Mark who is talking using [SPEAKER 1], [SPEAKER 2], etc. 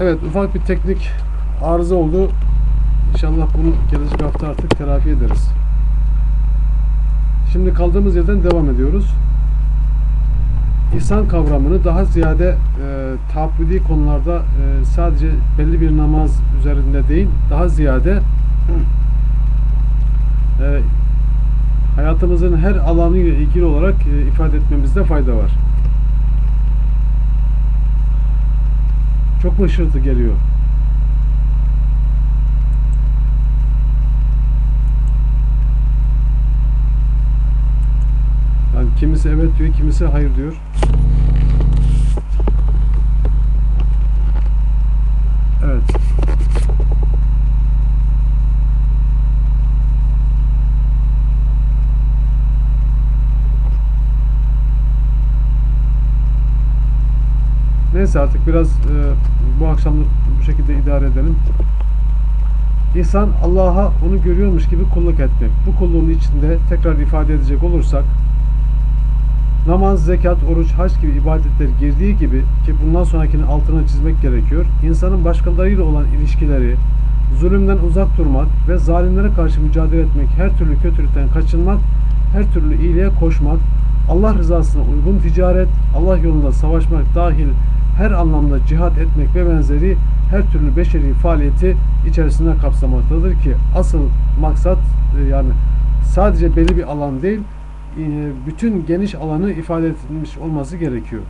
[SPEAKER 1] Evet ufak bir teknik arıza oldu. İnşallah bunu gelecek hafta artık telafi ederiz. Şimdi kaldığımız yerden devam ediyoruz. İhsan kavramını daha ziyade e, tahabbüdi konularda e, sadece belli bir namaz üzerinde değil, daha ziyade e, hayatımızın her alanıyla ilgili olarak e, ifade etmemizde fayda var. Çok mu geliyor? Yani kimisi evet diyor, kimisi hayır diyor. Evet. Neyse artık biraz e, bu akşamlık bu şekilde idare edelim. İnsan Allah'a onu görüyormuş gibi kulluk etmek. Bu kulluğun içinde tekrar ifade edecek olursak namaz, zekat, oruç, hac gibi ibadetler girdiği gibi ki bundan sonrakinin altını çizmek gerekiyor. İnsanın başkalarıyla olan ilişkileri, zulümden uzak durmak ve zalimlere karşı mücadele etmek, her türlü kötülükten kaçınmak, her türlü iyiliğe koşmak, Allah rızasına uygun ticaret, Allah yolunda savaşmak dahil her anlamda cihat etmek ve benzeri her türlü beşeri faaliyeti içerisinde kapsamaktadır ki asıl maksat e, yani sadece belli bir alan değil e, bütün geniş alanı ifade edilmiş olması gerekiyor.